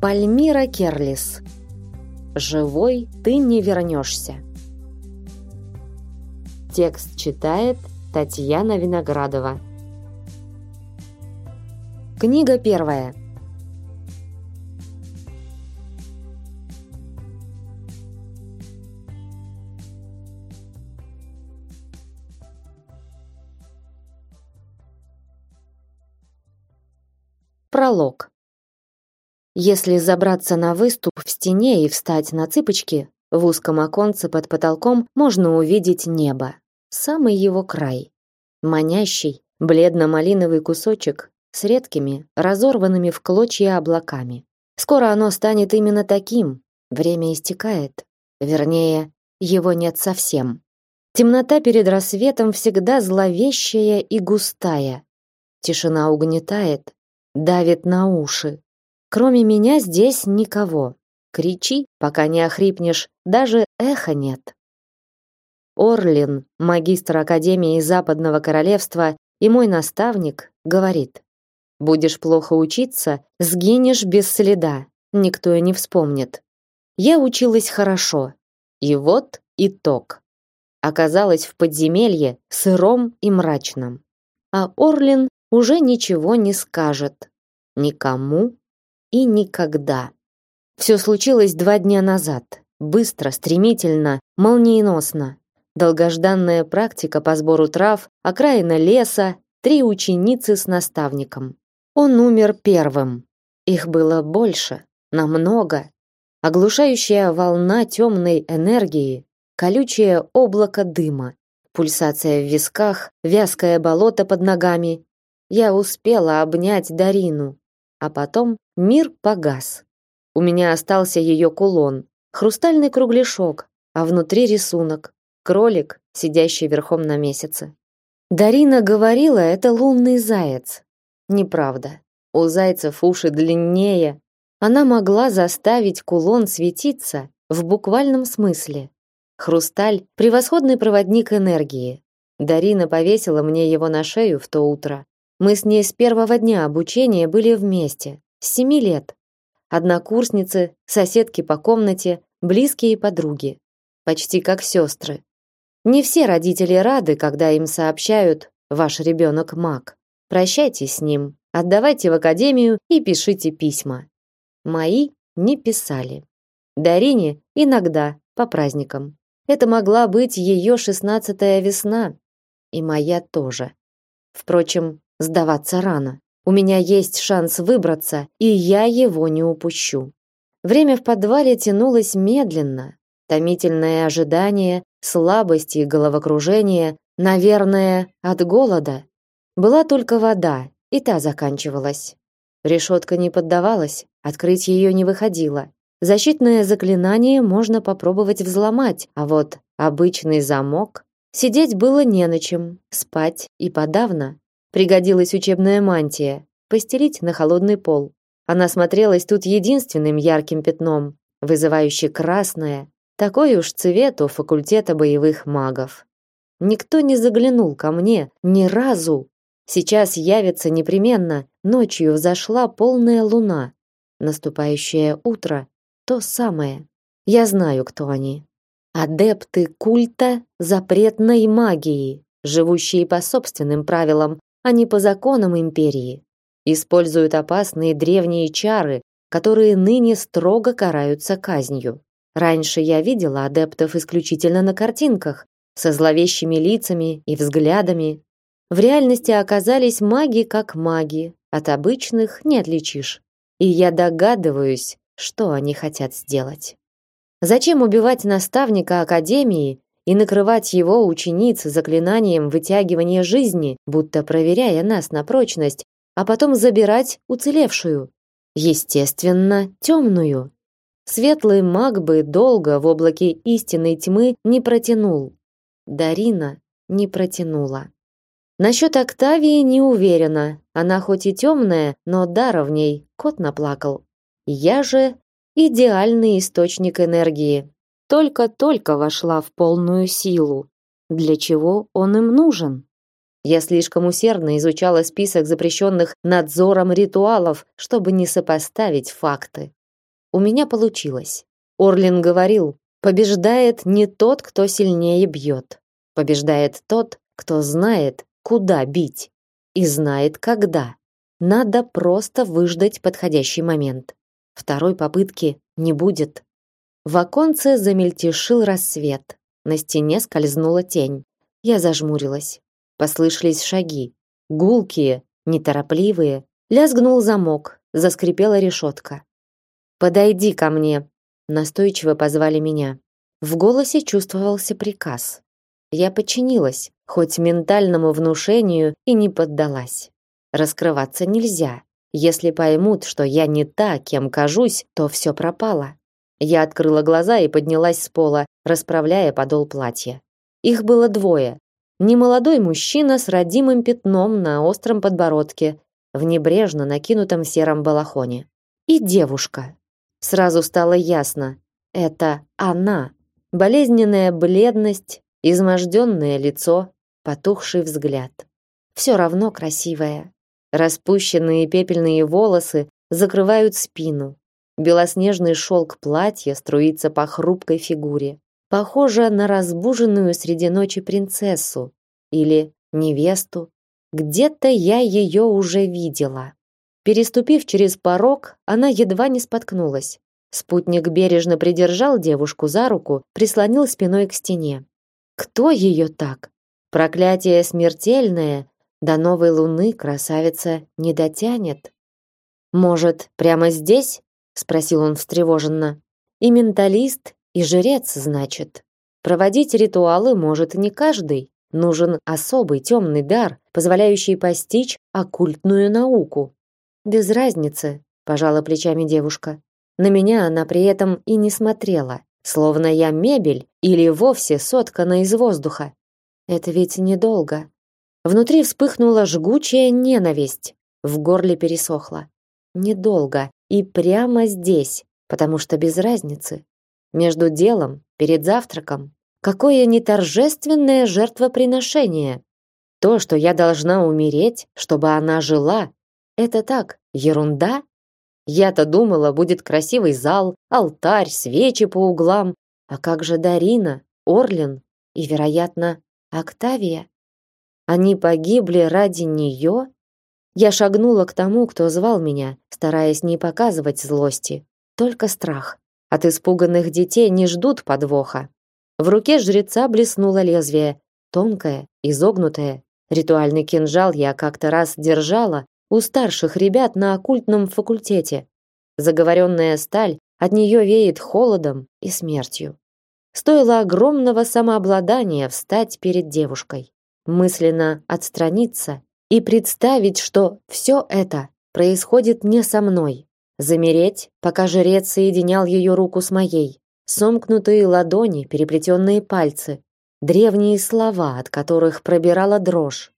Пальмира Керлис. Живой ты не вернешься. Текст читает Татьяна Виноградова. Книга первая. Пролог. Если забраться на выступ в стене и встать на цыпочки, в узком оконце под потолком можно увидеть небо, самый его край. Манящий, бледно-малиновый кусочек с редкими, разорванными в клочья облаками. Скоро оно станет именно таким. Время истекает. Вернее, его нет совсем. Темнота перед рассветом всегда зловещая и густая. Тишина угнетает, давит на уши. Кроме меня здесь никого. Кричи, пока не охрипнешь, даже эха нет. Орлин, магистр Академии Западного Королевства и мой наставник, говорит, «Будешь плохо учиться, сгинешь без следа, никто и не вспомнит». Я училась хорошо. И вот итог. Оказалась в подземелье, сыром и мрачном. А Орлин уже ничего не скажет. Никому и никогда. Все случилось два дня назад. Быстро, стремительно, молниеносно. Долгожданная практика по сбору трав, окраина леса, три ученицы с наставником. Он умер первым. Их было больше, намного. Оглушающая волна темной энергии, колючее облако дыма, пульсация в висках, вязкое болото под ногами. Я успела обнять Дарину, а потом мир погас. У меня остался ее кулон, хрустальный кругляшок, а внутри рисунок кролик, сидящий верхом на месяце. Дарина говорила, это лунный заяц. Неправда. У зайцев уши длиннее. Она могла заставить кулон светиться в буквальном смысле. Хрусталь превосходный проводник энергии. Дарина повесила мне его на шею в то утро. Мы с ней с первого дня обучения были вместе, с семи лет. Однокурсницы, соседки по комнате, близкие подруги. Почти как сестры. Не все родители рады, когда им сообщают «ваш ребенок маг». Прощайтесь с ним, отдавайте в академию и пишите письма. Мои не писали. Дарине иногда, по праздникам. Это могла быть ее шестнадцатая весна. И моя тоже. Впрочем, Сдаваться рано. У меня есть шанс выбраться, и я его не упущу. Время в подвале тянулось медленно. Томительное ожидание, слабость и головокружение, наверное, от голода. Была только вода, и та заканчивалась. Решетка не поддавалась, открыть ее не выходило. Защитное заклинание можно попробовать взломать, а вот обычный замок сидеть было не на чем, спать и подавно. Пригодилась учебная мантия, постелить на холодный пол. Она смотрелась тут единственным ярким пятном, вызывающе красное, такой уж цвет у факультета боевых магов. Никто не заглянул ко мне ни разу. Сейчас явится непременно, ночью взошла полная луна. Наступающее утро то самое. Я знаю, кто они. Адепты культа запретной магии, живущие по собственным правилам, а не по законам империи. Используют опасные древние чары, которые ныне строго караются казнью. Раньше я видела адептов исключительно на картинках, со зловещими лицами и взглядами. В реальности оказались маги как маги, от обычных не отличишь. И я догадываюсь, что они хотят сделать. Зачем убивать наставника академии и накрывать его учениц заклинанием вытягивания жизни, будто проверяя нас на прочность, а потом забирать уцелевшую, естественно, темную. Светлый маг бы долго в облаке истинной тьмы не протянул. Дарина не протянула. Насчет Октавии не уверена. Она хоть и темная, но дара в ней кот наплакал. Я же идеальный источник энергии, только-только вошла в полную силу. Для чего он им нужен? Я слишком усердно изучала список запрещенных надзором ритуалов, чтобы не сопоставить факты. У меня получилось. Орлин говорил, побеждает не тот, кто сильнее бьет. Побеждает тот, кто знает, куда бить и знает, когда. Надо просто выждать подходящий момент. Второй попытки не будет. В оконце замельтешил рассвет. На стене скользнула тень. Я зажмурилась. Послышались шаги. Гулкие, неторопливые. Лязгнул замок, заскрипела решетка. «Подойди ко мне», — настойчиво позвали меня. В голосе чувствовался приказ. Я подчинилась, хоть ментальному внушению и не поддалась. Раскрываться нельзя. Если поймут, что я не та, кем кажусь, то все пропало. Я открыла глаза и поднялась с пола, расправляя подол платья. Их было двое. Немолодой мужчина с родимым пятном на остром подбородке, в небрежно накинутом сером балахоне. И девушка. Сразу стало ясно. Это она. Болезненная бледность, изможденное лицо, потухший взгляд. Все равно красивая. Распущенные пепельные волосы закрывают спину. Белоснежный шелк платья струится по хрупкой фигуре. Похожа на разбуженную среди ночи принцессу или невесту. Где-то я ее уже видела. Переступив через порог, она едва не споткнулась. Спутник бережно придержал девушку за руку, прислонил спиной к стене. Кто ее так? Проклятие смертельное, до новой луны красавица не дотянет. Может, прямо здесь? Спросил он встревоженно. И менталист, и жрец, значит. Проводить ритуалы может не каждый. Нужен особый темный дар, позволяющий постичь оккультную науку. Без разницы, пожала плечами девушка. На меня она при этом и не смотрела, словно я мебель или вовсе соткана из воздуха. Это ведь недолго. Внутри вспыхнула жгучая ненависть, в горле пересохло. Недолго и прямо здесь, потому что без разницы. Между делом, перед завтраком, какое неторжественное жертвоприношение. То, что я должна умереть, чтобы она жила, это так, ерунда? Я-то думала, будет красивый зал, алтарь, свечи по углам. А как же Дарина, Орлин и, вероятно, Октавия? Они погибли ради нее? Я шагнула к тому, кто звал меня, стараясь не показывать злости, только страх. От испуганных детей не ждут подвоха. В руке жреца блеснуло лезвие, тонкое, изогнутое. Ритуальный кинжал я как-то раз держала, у старших ребят на оккультном факультете. Заговоренная сталь, от нее веет холодом и смертью. Стоило огромного самообладания встать перед девушкой, мысленно отстраниться и представить, что все это происходит не со мной. Замереть, пока жрец соединял ее руку с моей. Сомкнутые ладони, переплетенные пальцы, древние слова, от которых пробирала дрожь.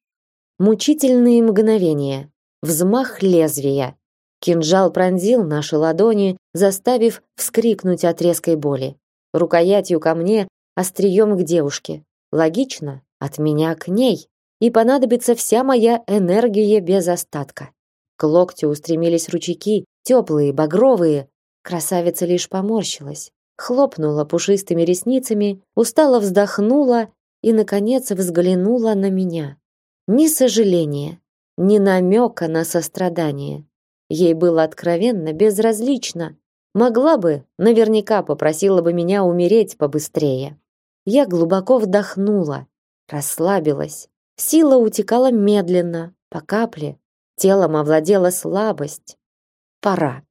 Мучительные мгновения, взмах лезвия. Кинжал пронзил наши ладони, заставив вскрикнуть от резкой боли. Рукоятью ко мне, острием к девушке. Логично, от меня к ней. И понадобится вся моя энергия без остатка. К локтю устремились ручейки, теплые, багровые. Красавица лишь поморщилась, хлопнула пушистыми ресницами, устало вздохнула и, наконец, взглянула на меня. Ни сожаления, ни намека на сострадание. Ей было откровенно безразлично. Могла бы, наверняка попросила бы меня умереть побыстрее. Я глубоко вдохнула, расслабилась. Сила утекала медленно, по капле. Телом овладела слабость. Пора.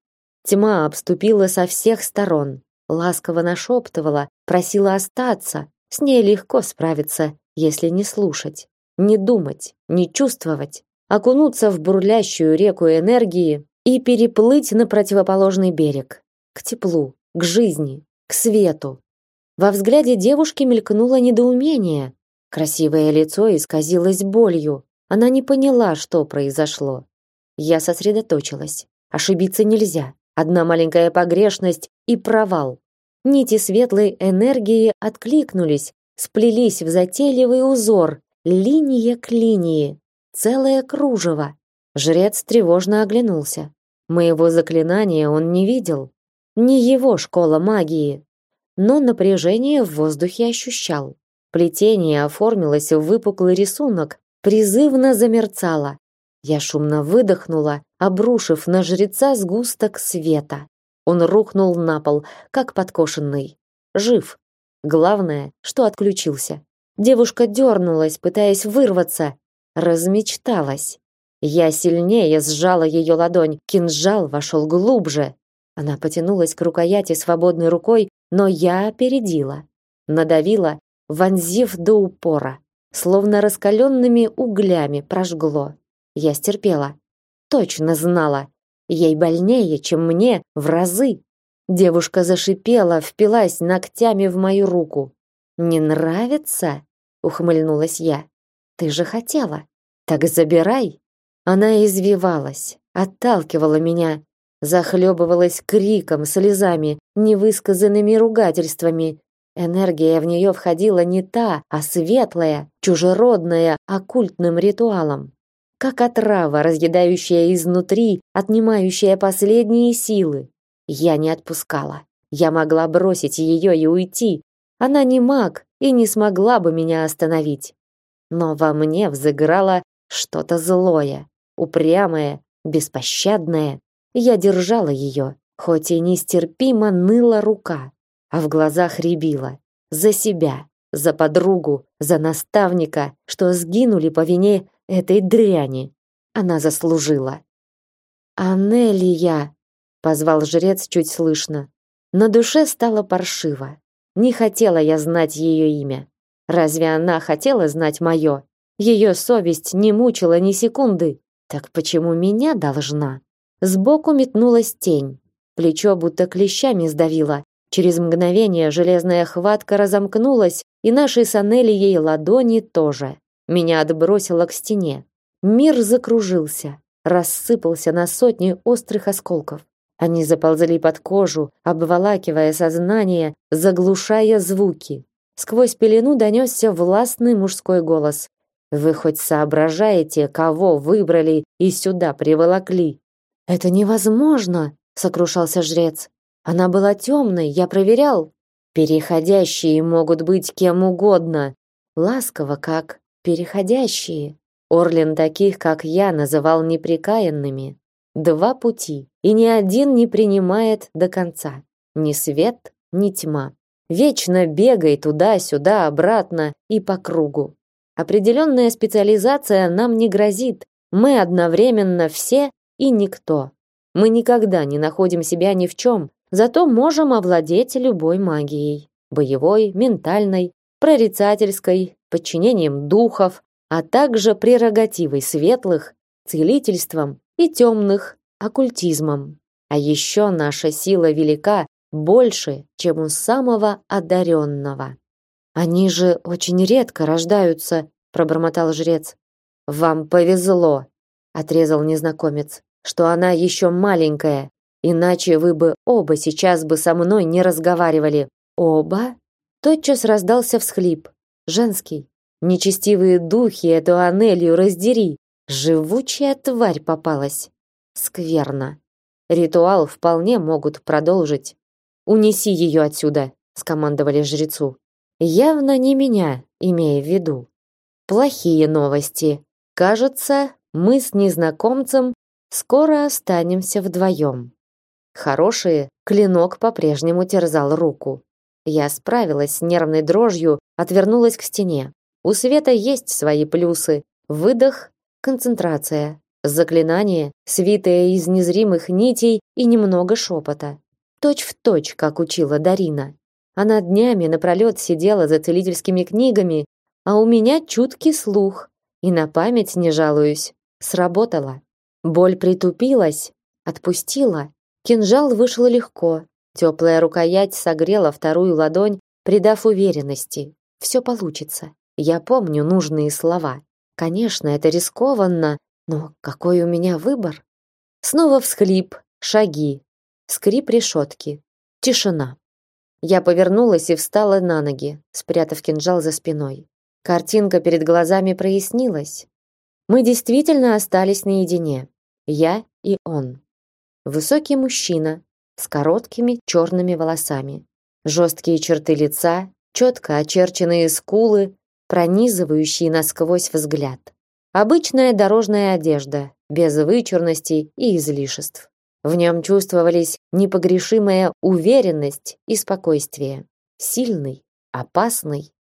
Тьма обступила со всех сторон, ласково нашептывала, просила остаться. С ней легко справиться, если не слушать, не думать, не чувствовать окунуться в бурлящую реку энергии и переплыть на противоположный берег, к теплу, к жизни, к свету. Во взгляде девушки мелькнуло недоумение. Красивое лицо исказилось болью. Она не поняла, что произошло. Я сосредоточилась. Ошибиться нельзя. Одна маленькая погрешность и провал. Нити светлой энергии откликнулись, сплелись в затейливый узор, линия к линии, Целое кружево. Жрец тревожно оглянулся. Моего заклинания он не видел. Не его школа магии. Но напряжение в воздухе ощущал. Плетение оформилось в выпуклый рисунок, призывно замерцало. Я шумно выдохнула, обрушив на жреца сгусток света. Он рухнул на пол, как подкошенный. Жив. Главное, что отключился. Девушка дернулась, пытаясь вырваться. Размечталась. Я сильнее сжала ее ладонь, кинжал вошел глубже. Она потянулась к рукояти свободной рукой, но я опередила. Надавила, вонзив до упора. Словно раскаленными углями прожгло. Я стерпела. Точно знала. Ей больнее, чем мне, в разы. Девушка зашипела, впилась ногтями в мою руку. «Не нравится?» — ухмыльнулась я. «Ты же хотела. Так забирай». Она извивалась, отталкивала меня, захлебывалась криком, слезами, невысказанными ругательствами. Энергия в нее входила не та, а светлая, чужеродная, оккультным ритуалом. Как отрава, разъедающая изнутри, отнимающая последние силы. Я не отпускала. Я могла бросить ее и уйти. Она не маг и не смогла бы меня остановить. Но во мне взыграло что-то злое, упрямое, беспощадное. Я держала ее, хоть и нестерпимо ныла рука, а в глазах рябило. За себя, за подругу, за наставника, что сгинули по вине этой дряни. Она заслужила. «Анелия!» позвал жрец чуть слышно. На душе стало паршиво. Не хотела я знать ее имя. Разве она хотела знать мое? Ее совесть не мучила ни секунды. Так почему меня должна? Сбоку метнулась тень. Плечо будто клещами сдавило. Через мгновение железная хватка разомкнулась, и наши с Анелией ладони тоже. Меня отбросило к стене. Мир закружился, рассыпался на сотни острых осколков. Они заползли под кожу, обволакивая сознание, заглушая звуки. Сквозь пелену донесся властный мужской голос. «Вы хоть соображаете, кого выбрали и сюда приволокли?» «Это невозможно!» — сокрушался жрец. «Она была темной, я проверял. Переходящие могут быть кем угодно. Ласково, как переходящие. Орлин таких, как я, называл неприкаянными. Два пути, и ни один не принимает до конца. Ни свет, ни тьма. Вечно бегай туда-сюда, обратно и по кругу. Определенная специализация нам не грозит. Мы одновременно все и никто. Мы никогда не находим себя ни в чем, зато можем овладеть любой магией. Боевой, ментальной, прорицательской, подчинением духов, а также прерогативой светлых, целительством и темных оккультизмом. А еще наша сила велика, больше, чем у самого одаренного. Они же очень редко рождаются, пробормотал жрец. Вам повезло, отрезал незнакомец, что она еще маленькая, иначе вы бы оба сейчас бы со мной не разговаривали. Оба? Тотчас раздался всхлип, женский. Нечестивые духи эту Анелию раздери. Живучая тварь попалась. Скверно. Ритуал вполне могут продолжить. Унеси ее отсюда, скомандовали жрецу. Явно не меня, имея в виду. Плохие новости. Кажется, мы с незнакомцем скоро останемся вдвоем. Хорошие, клинок по-прежнему терзал руку. Я справилась с нервной дрожью, отвернулась к стене. У света есть свои плюсы. Выдох, концентрация, заклинание, свитое из незримых нитей и немного шепота. Точь в точь, как учила Дарина. Она днями напролет сидела за целительскими книгами, а у меня чуткий слух, и на память не жалуюсь. Сработало. Боль притупилась, отпустила. Кинжал вышел легко. Теплая рукоять согрела вторую ладонь, придав уверенности. Все получится. Я помню нужные слова. Конечно, это рискованно, но какой у меня выбор? Снова всхлип, шаги, скрип решетки, тишина. Я повернулась и встала на ноги, спрятав кинжал за спиной. Картинка перед глазами прояснилась. Мы действительно остались наедине. Я и он. Высокий мужчина, с короткими черными волосами. Жесткие черты лица, четко очерченные скулы, пронизывающие насквозь взгляд. Обычная дорожная одежда, без вычурностей и излишеств. В нем чувствовались непогрешимая уверенность и спокойствие. Сильный, опасный.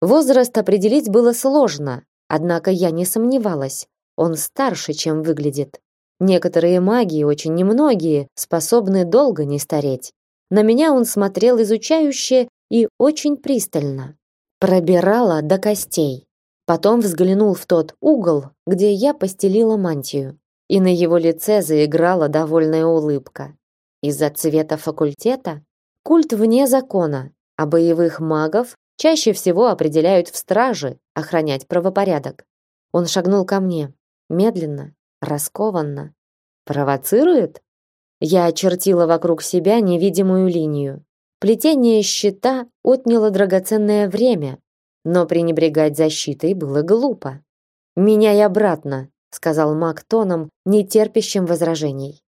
Возраст определить было сложно, однако я не сомневалась. Он старше, чем выглядит. Некоторые маги, очень немногие, способны долго не стареть. На меня он смотрел изучающе и очень пристально. Пробирала до костей. Потом взглянул в тот угол, где я постелила мантию, и на его лице заиграла довольная улыбка. Из-за цвета факультета культ вне закона, а боевых магов чаще всего определяют в страже охранять правопорядок. Он шагнул ко мне, медленно, раскованно. Провоцирует? Я очертила вокруг себя невидимую линию. Плетение щита отняло драгоценное время, но пренебрегать защитой было глупо. «Меняй обратно», — сказал маг тоном, не терпящим возражений.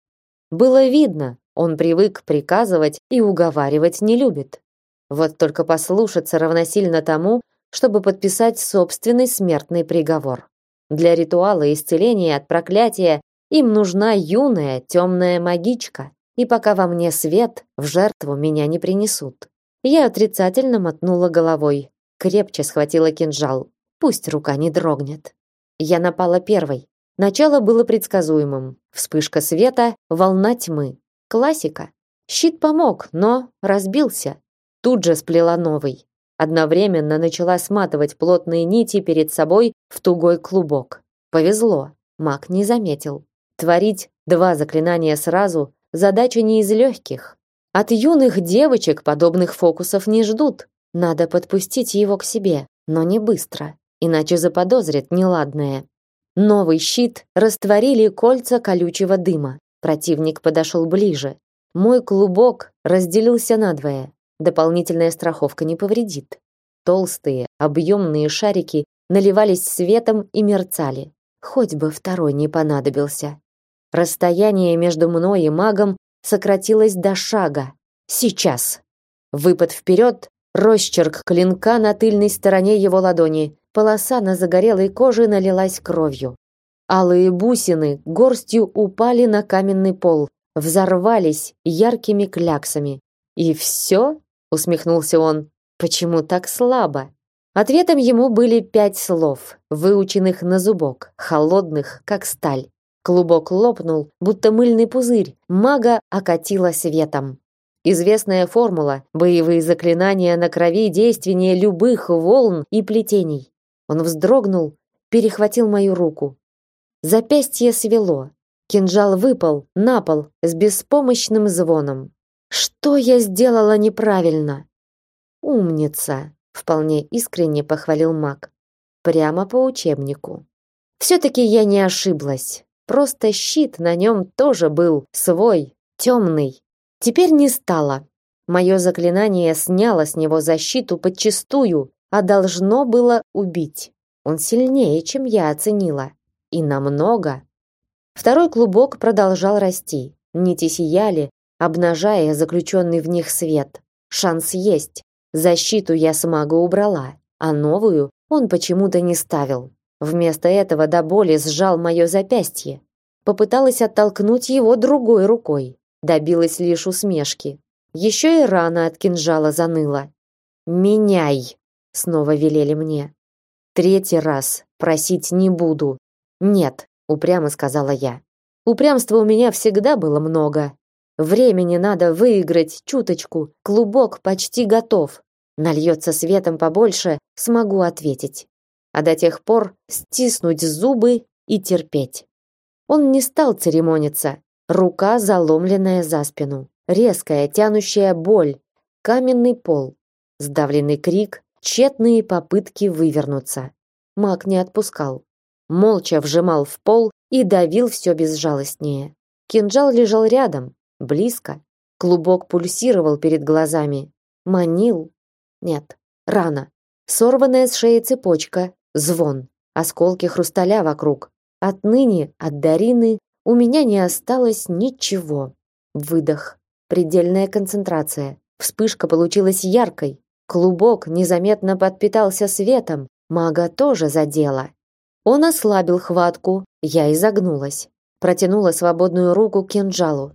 Было видно, он привык приказывать и уговаривать не любит. Вот только послушаться равносильно тому, чтобы подписать собственный смертный приговор. Для ритуала исцеления от проклятия им нужна юная темная магичка, и пока во мне свет, в жертву меня не принесут. Я отрицательно мотнула головой, крепче схватила кинжал. Пусть рука не дрогнет. Я напала первой. Начало было предсказуемым. Вспышка света, волна тьмы. Классика. Щит помог, но разбился. Тут же сплела новый. Одновременно начала сматывать плотные нити перед собой в тугой клубок. Повезло. Маг не заметил. Творить два заклинания сразу задача не из легких. От юных девочек подобных фокусов не ждут. Надо подпустить его к себе, но не быстро, иначе заподозрит неладное. Новый щит растворили кольца колючего дыма. Противник подошел ближе. Мой клубок разделился надвое. Дополнительная страховка не повредит. Толстые, объемные шарики наливались светом и мерцали. Хоть бы второй не понадобился. Расстояние между мной и магом сократилось до шага. Сейчас. Выпад вперед, росчерк клинка на тыльной стороне его ладони. Полоса на загорелой коже налилась кровью. Алые бусины горстью упали на каменный пол, взорвались яркими кляксами. И все? Усмехнулся он. Почему так слабо? Ответом ему были пять слов, выученных на зубок, холодных, как сталь. Клубок лопнул, будто мыльный пузырь. Мага окатила светом. Известная формула: боевые заклинания на крови действеннее любых волн и плетений. Он вздрогнул, перехватил мою руку. Запястье свело. Кинжал выпал на пол с беспомощным звоном. Что я сделала неправильно? Умница, вполне искренне похвалил Мак. Прямо по учебнику. все таки я не ошиблась. Просто щит на нем тоже был свой, темный. Теперь не стало. Мое заклинание сняло с него защиту подчистую, а должно было убить. Он сильнее, чем я оценила. И намного. Второй клубок продолжал расти. Нити сияли, обнажая заключенный в них свет. Шанс есть. Защиту я с мага убрала, а новую он почему-то не ставил. Вместо этого до боли сжал мое запястье. Попыталась оттолкнуть его другой рукой. Добилась лишь усмешки. Еще и рана от кинжала заныла. «Меняй!» — снова велели мне. «Третий раз просить не буду». «Нет», — упрямо сказала я. Упрямства у меня всегда было много, Времени надо выиграть чуточку. Клубок почти готов. Нальется светом побольше, смогу ответить. А до тех пор стиснуть зубы и терпеть. Он не стал церемониться. Рука заломленная за спину. Резкая, тянущая боль. Каменный пол. Сдавленный крик, тщетные попытки вывернуться. Маг не отпускал. Молча вжимал в пол и давил все безжалостнее. Кинжал лежал рядом, близко. Клубок пульсировал перед глазами, манил. Нет, рано. Сорванная с шеи цепочка, звон, осколки хрусталя вокруг. Отныне от Дарины у меня не осталось ничего. Выдох. Предельная концентрация. Вспышка получилась яркой. Клубок незаметно подпитался светом. Мага тоже задела. Он ослабил хватку. Я изогнулась. Протянула свободную руку к кинжалу.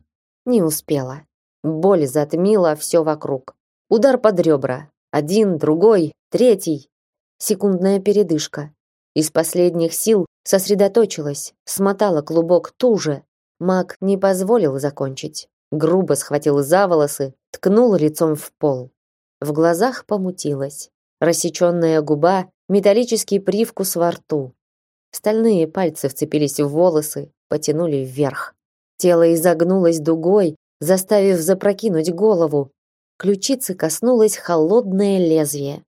Не успела. Боль затмила все вокруг. Удар под ребра. Один, другой, третий. Секундная передышка. Из последних сил сосредоточилась, смотала клубок туже. Маг не позволил закончить. Грубо схватил за волосы, ткнул лицом в пол. В глазах помутилось. Рассеченная губа, металлический привкус во рту. Стальные пальцы вцепились в волосы, потянули вверх. Тело изогнулось дугой, заставив запрокинуть голову. Ключицы коснулось холодное лезвие.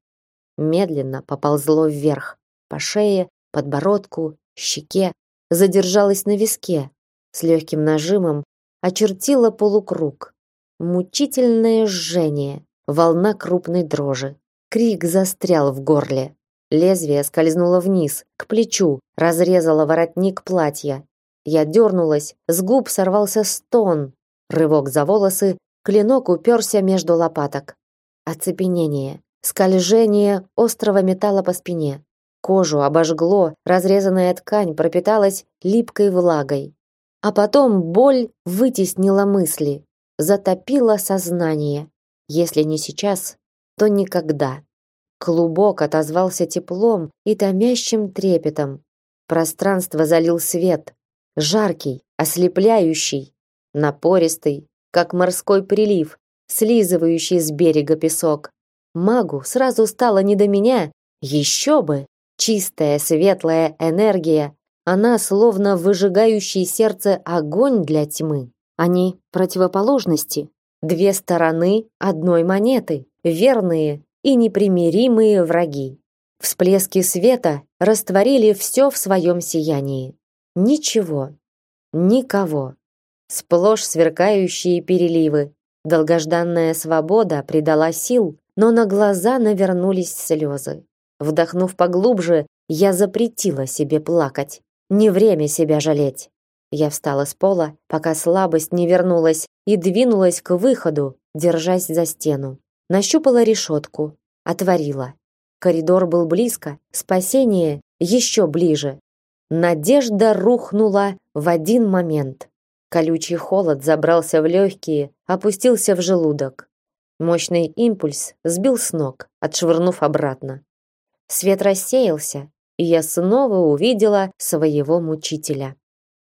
Медленно поползло вверх, по шее, подбородку, щеке, задержалось на виске, с легким нажимом очертила полукруг. Мучительное жжение, волна крупной дрожи. Крик застрял в горле. Лезвие скользнуло вниз, к плечу, разрезало воротник платья. Я дернулась, с губ сорвался стон. Рывок за волосы, клинок уперся между лопаток. Оцепенение, скольжение острого металла по спине. Кожу обожгло, разрезанная ткань пропиталась липкой влагой. А потом боль вытеснила мысли, затопила сознание. Если не сейчас, то никогда. Клубок отозвался теплом и томящим трепетом. Пространство залил свет, жаркий, ослепляющий, напористый, как морской прилив, слизывающий с берега песок. Магу сразу стало не до меня, еще бы. Чистая, светлая энергия, она словно выжигающий сердце огонь для тьмы. Они противоположности, две стороны одной монеты, верные и непримиримые враги. Всплески света растворили все в своем сиянии. Ничего, никого. Сплошь сверкающие переливы. Долгожданная свобода придала сил, но на глаза навернулись слезы. Вдохнув поглубже, я запретила себе плакать. Не время себя жалеть. Я встала с пола, пока слабость не вернулась, и двинулась к выходу, держась за стену. Нащупала решетку, отворила. Коридор был близко, спасение еще ближе. Надежда рухнула в один момент. Колючий холод забрался в легкие, опустился в желудок. Мощный импульс сбил с ног, отшвырнув обратно. Свет рассеялся, и я снова увидела своего мучителя.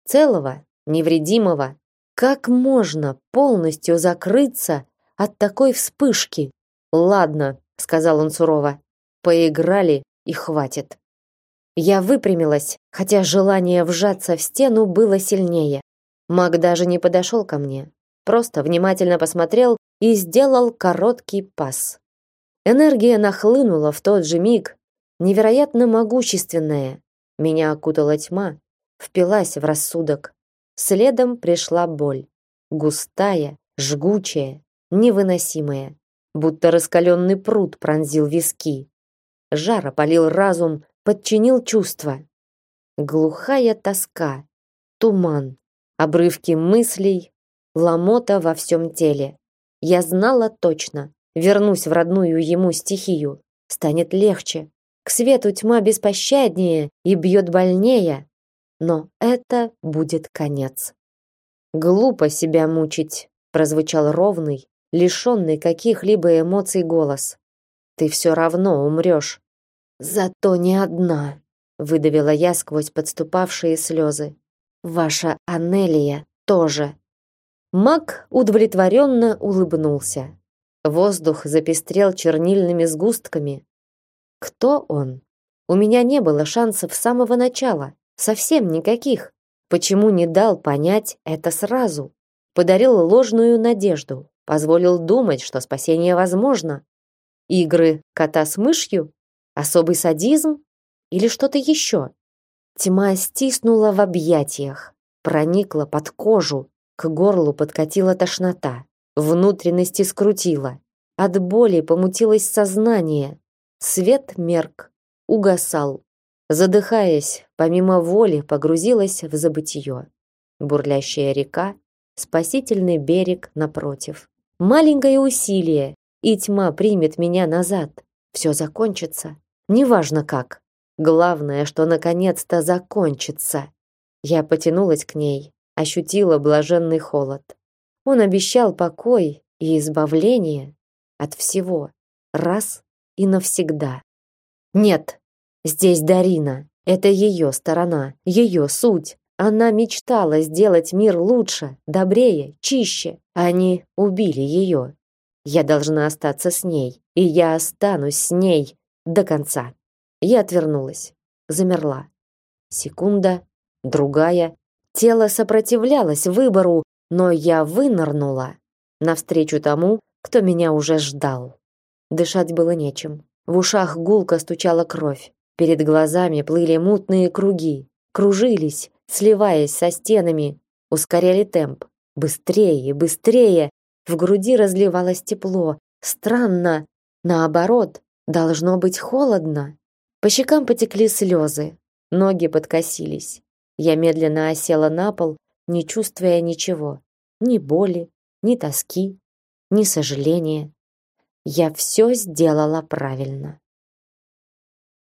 Целого, невредимого. Как можно полностью закрыться от такой вспышки? Ладно, сказал он сурово. Поиграли и хватит. Я выпрямилась, хотя желание вжаться в стену было сильнее. Маг даже не подошел ко мне, просто внимательно посмотрел и сделал короткий пас. Энергия нахлынула в тот же миг, невероятно могущественная. Меня окутала тьма, впилась в рассудок. Следом пришла боль, густая, жгучая, невыносимая, будто раскаленный пруд пронзил виски. Жар опалил разум, подчинил чувства. Глухая тоска, туман, обрывки мыслей, ломота во всем теле. Я знала точно, вернусь в родную ему стихию, станет легче. К свету тьма беспощаднее и бьет больнее, но это будет конец. Глупо себя мучить, прозвучал ровный, лишенный каких-либо эмоций голос. Ты все равно умрешь. Зато не одна, выдавила я сквозь подступавшие слезы. Ваша Анелия тоже. Мак удовлетворенно улыбнулся. Воздух запестрел чернильными сгустками. Кто он? У меня не было шансов с самого начала, совсем никаких. Почему не дал понять это сразу? Подарил ложную надежду, позволил думать, что спасение возможно. Игры кота с мышью? Особый садизм? Или что-то еще? Тьма стиснула в объятиях, проникла под кожу, к горлу подкатила тошнота, внутренности скрутила. От боли помутилось сознание. Свет мерк, угасал. Задыхаясь, помимо воли погрузилась в забытье. Бурлящая река, спасительный берег напротив. Маленькое усилие, и тьма примет меня назад. Все закончится. Неважно как. Главное, что наконец-то закончится. Я потянулась к ней, ощутила блаженный холод. Он обещал покой и избавление от всего, раз и навсегда. Нет, здесь Дарина. Это ее сторона, ее суть. Она мечтала сделать мир лучше, добрее, чище. Они убили ее. Я должна остаться с ней, и я останусь с ней до конца. Я отвернулась, замерла. Секунда, другая. Тело сопротивлялось выбору, но я вынырнула навстречу тому, кто меня уже ждал. Дышать было нечем. В ушах гулко стучала кровь. Перед глазами плыли мутные круги, кружились, сливаясь со стенами, ускоряли темп. Быстрее, быстрее. В груди разливалось тепло. Странно. Наоборот, должно быть холодно. По щекам потекли слезы. Ноги подкосились. Я медленно осела на пол, не чувствуя ничего. Ни боли, ни тоски, ни сожаления. Я все сделала правильно.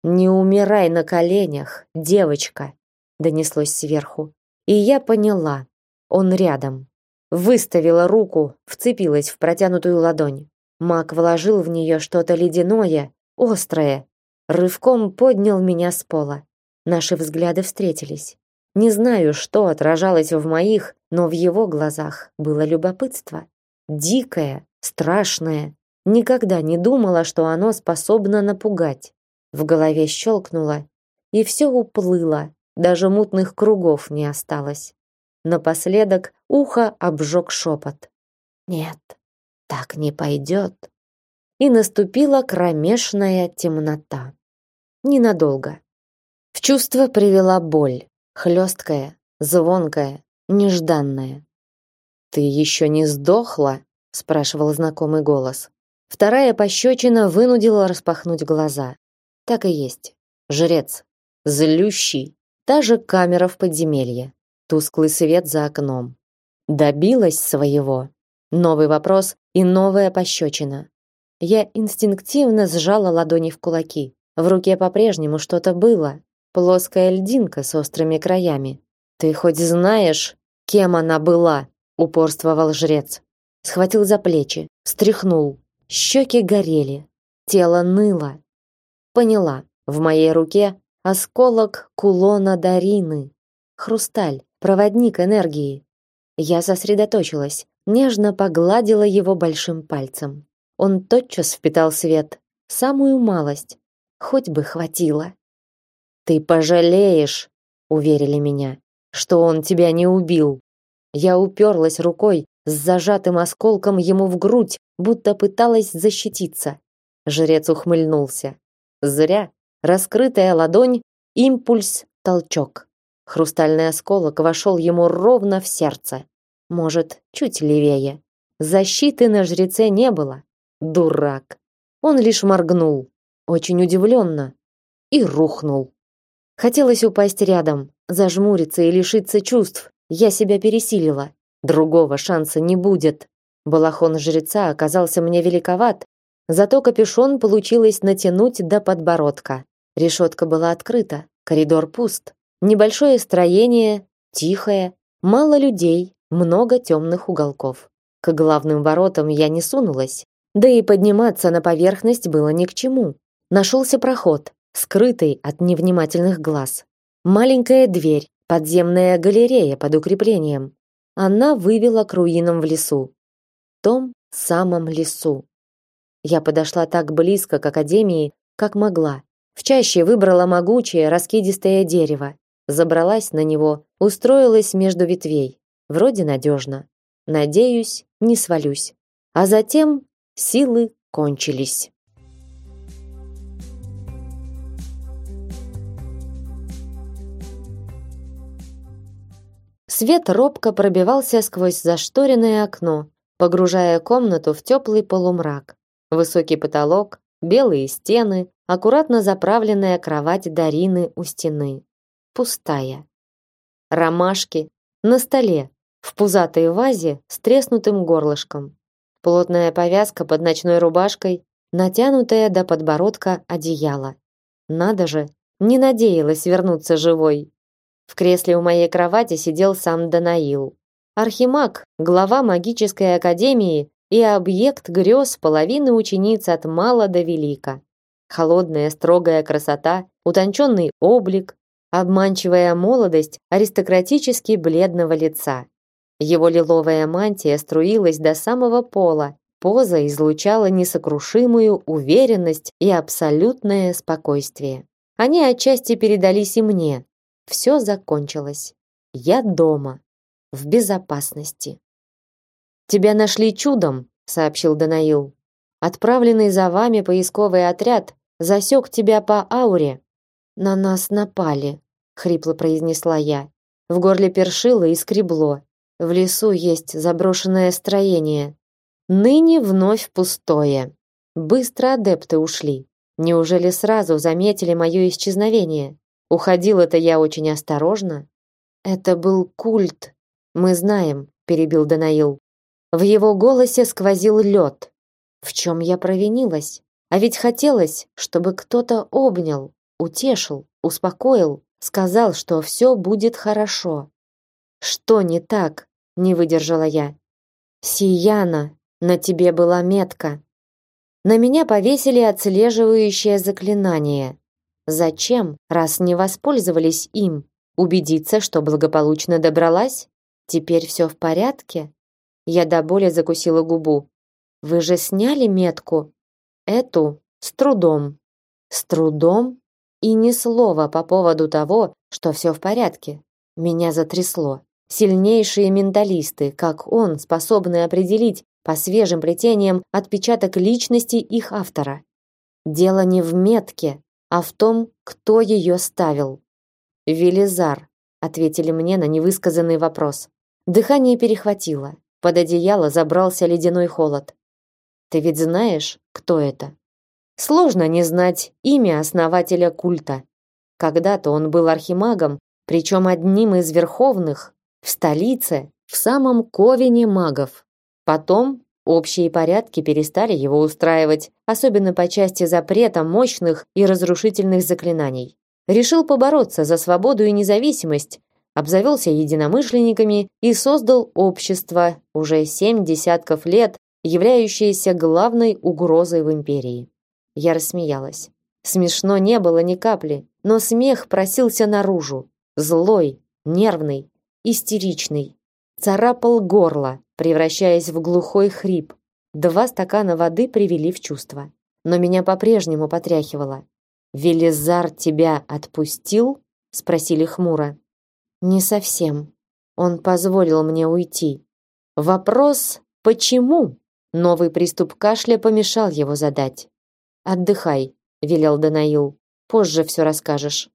Не умирай на коленях, девочка, донеслось сверху. И я поняла, он рядом. Выставила руку, вцепилась в протянутую ладонь. Мак вложил в нее что-то ледяное, острое. Рывком поднял меня с пола. Наши взгляды встретились. Не знаю, что отражалось в моих, но в его глазах было любопытство. Дикое, страшное. Никогда не думала, что оно способно напугать. В голове щелкнуло, и все уплыло, даже мутных кругов не осталось. Напоследок ухо обжег шепот. «Нет, так не пойдет». И наступила кромешная темнота. Ненадолго. В чувство привела боль, хлесткая, звонкая, нежданная. «Ты еще не сдохла?» — спрашивал знакомый голос. Вторая пощечина вынудила распахнуть глаза. Так и есть. Жрец. Злющий. Та же камера в подземелье. Тусклый свет за окном. Добилась своего. Новый вопрос и новая пощечина. Я инстинктивно сжала ладони в кулаки. В руке по-прежнему что-то было. Плоская льдинка с острыми краями. Ты хоть знаешь, кем она была? упорствовал жрец. Схватил за плечи, встряхнул. Щеки горели, тело ныло. Поняла. В моей руке осколок кулона Дарины. Хрусталь, проводник энергии. Я сосредоточилась, нежно погладила его большим пальцем. Он тотчас впитал свет, самую малость, хоть бы хватило. Ты пожалеешь, уверили меня, что он тебя не убил. Я уперлась рукой с зажатым осколком ему в грудь, будто пыталась защититься. Жрец ухмыльнулся. Зря. Раскрытая ладонь, импульс, толчок. Хрустальный осколок вошел ему ровно в сердце. Может, чуть левее. Защиты на жреце не было. Дурак. Он лишь моргнул, очень удивленно, и рухнул. Хотелось упасть рядом, зажмуриться и лишиться чувств. Я себя пересилила. Другого шанса не будет. Балахон жреца оказался мне великоват, Зато капюшон получилось натянуть до подбородка. Решетка была открыта, коридор пуст. Небольшое строение, тихое, мало людей, много темных уголков. К главным воротам я не сунулась, да и подниматься на поверхность было ни к чему. Нашелся проход, скрытый от невнимательных глаз. Маленькая дверь, подземная галерея под укреплением. Она вывела к руинам в лесу. Том самом лесу. Я подошла так близко к академии, как могла. В чаще выбрала могучее раскидистое дерево, забралась на него, устроилась между ветвей. Вроде надежно. Надеюсь, не свалюсь. А затем силы кончились. Свет робко пробивался сквозь зашторенное окно, погружая комнату в теплый полумрак. Высокий потолок, белые стены, аккуратно заправленная кровать Дарины у стены. Пустая. Ромашки на столе, в пузатой вазе с треснутым горлышком. Плотная повязка под ночной рубашкой, натянутое до подбородка одеяло. Надо же, не надеялась вернуться живой. В кресле у моей кровати сидел сам Данаил. Архимаг, глава магической академии и объект грез половины учениц от мала до велика. Холодная строгая красота, утонченный облик, обманчивая молодость аристократически бледного лица. Его лиловая мантия струилась до самого пола, поза излучала несокрушимую уверенность и абсолютное спокойствие. Они отчасти передались и мне. Все закончилось. Я дома, в безопасности. Тебя нашли чудом, сообщил Данаил. Отправленный за вами поисковый отряд засек тебя по ауре. На нас напали, хрипло произнесла я. В горле першило и скребло. В лесу есть заброшенное строение. Ныне вновь пустое. Быстро адепты ушли. Неужели сразу заметили мое исчезновение? Уходил-то я очень осторожно. Это был культ. Мы знаем, перебил Данаил. В его голосе сквозил лед. В чем я провинилась? А ведь хотелось, чтобы кто-то обнял, утешил, успокоил, сказал, что все будет хорошо. Что не так? не выдержала я. Сияна, на тебе была метка. На меня повесили отслеживающее заклинание. Зачем, раз не воспользовались им? Убедиться, что благополучно добралась? Теперь все в порядке? Я до боли закусила губу. Вы же сняли метку? Эту с трудом. С трудом и ни слова по поводу того, что все в порядке. Меня затрясло. Сильнейшие менталисты, как он, способны определить по свежим плетениям отпечаток личности их автора. Дело не в метке, а в том, кто ее ставил. Велизар, ответили мне на невысказанный вопрос. Дыхание перехватило. Под одеяло забрался ледяной холод. Ты ведь знаешь, кто это? Сложно не знать имя основателя культа. Когда-то он был архимагом, причем одним из верховных, в столице, в самом ковине магов. Потом общие порядки перестали его устраивать, особенно по части запрета мощных и разрушительных заклинаний. Решил побороться за свободу и независимость, обзавелся единомышленниками и создал общество, уже семь десятков лет являющееся главной угрозой в империи. Я рассмеялась. Смешно не было ни капли, но смех просился наружу, злой, нервный, истеричный, царапал горло, превращаясь в глухой хрип. Два стакана воды привели в чувство, но меня по-прежнему потряхивало. Велизар тебя отпустил? спросили хмуро. Не совсем. Он позволил мне уйти. Вопрос почему? Новый приступ кашля помешал его задать. Отдыхай, велел Данаил. Позже все расскажешь.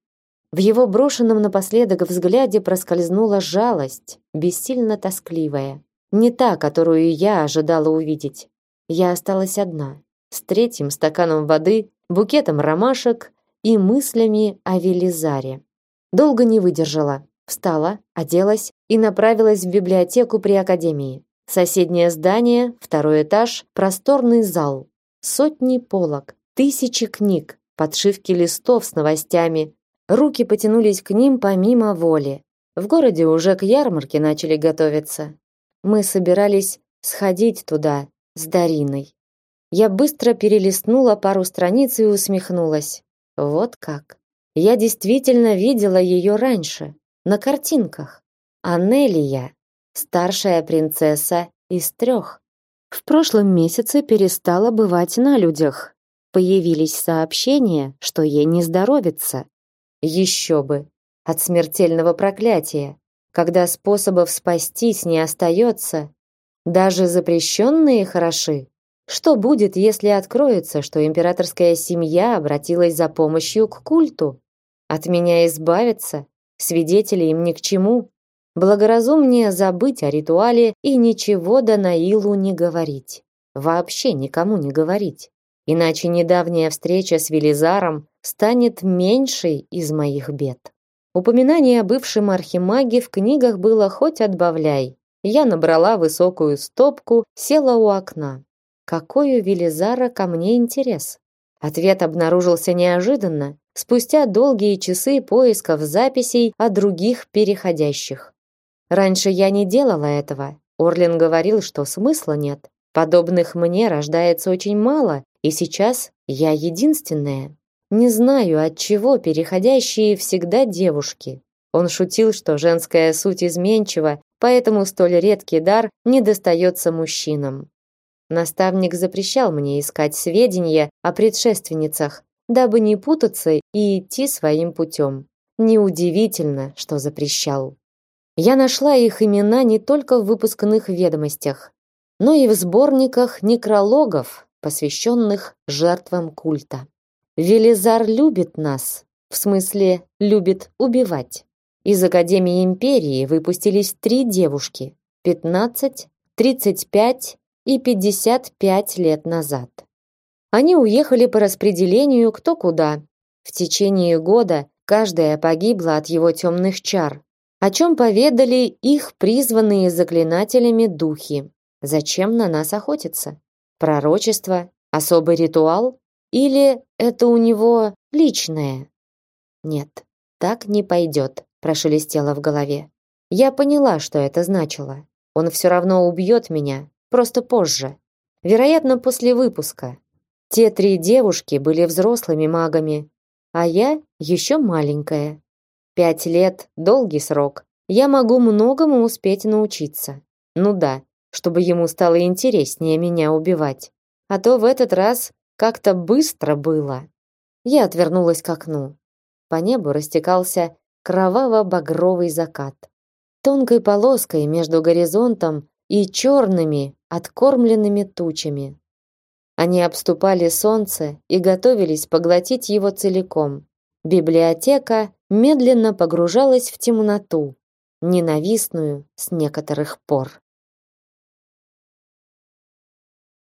В его брошенном напоследок взгляде проскользнула жалость, бессильно тоскливая. Не та, которую я ожидала увидеть. Я осталась одна, с третьим стаканом воды, букетом ромашек и мыслями о Велизаре. Долго не выдержала. Встала, оделась и направилась в библиотеку при академии. Соседнее здание, второй этаж, просторный зал. Сотни полок, тысячи книг, подшивки листов с новостями, Руки потянулись к ним помимо воли. В городе уже к ярмарке начали готовиться. Мы собирались сходить туда с Дариной. Я быстро перелистнула пару страниц и усмехнулась. Вот как. Я действительно видела ее раньше, на картинках. Анелия, старшая принцесса из трех. В прошлом месяце перестала бывать на людях. Появились сообщения, что ей не здоровится. Еще бы. От смертельного проклятия, когда способов спастись не остается, даже запрещенные хороши. Что будет, если откроется, что императорская семья обратилась за помощью к культу? От меня избавиться? Свидетели им ни к чему. Благоразумнее забыть о ритуале и ничего до Наилу не говорить. Вообще никому не говорить. Иначе недавняя встреча с Велизаром станет меньшей из моих бед. Упоминание о бывшем архимаге в книгах было хоть отбавляй. Я набрала высокую стопку, села у окна. Какой у Велизара ко мне интерес? Ответ обнаружился неожиданно, спустя долгие часы поисков записей о других переходящих. Раньше я не делала этого. Орлин говорил, что смысла нет. Подобных мне рождается очень мало, и сейчас я единственная. Не знаю, от чего переходящие всегда девушки. Он шутил, что женская суть изменчива, поэтому столь редкий дар не достается мужчинам. Наставник запрещал мне искать сведения о предшественницах, дабы не путаться и идти своим путем. Неудивительно, что запрещал. Я нашла их имена не только в выпускных ведомостях, но и в сборниках некрологов, посвященных жертвам культа. Велизар любит нас, в смысле, любит убивать. Из Академии Империи выпустились три девушки: 15, 35 и 55 лет назад. Они уехали по распределению кто куда. В течение года каждая погибла от его темных чар, о чем поведали их призванные заклинателями духи. Зачем на нас охотиться? Пророчество, особый ритуал или это у него личное? Нет, так не пойдет, прошелестело в голове. Я поняла, что это значило. Он все равно убьет меня, просто позже. Вероятно, после выпуска. Те три девушки были взрослыми магами, а я еще маленькая. Пять лет – долгий срок. Я могу многому успеть научиться. Ну да, чтобы ему стало интереснее меня убивать. А то в этот раз как-то быстро было. Я отвернулась к окну. По небу растекался кроваво-багровый закат. Тонкой полоской между горизонтом и черными, откормленными тучами. Они обступали солнце и готовились поглотить его целиком. Библиотека медленно погружалась в темноту, ненавистную с некоторых пор.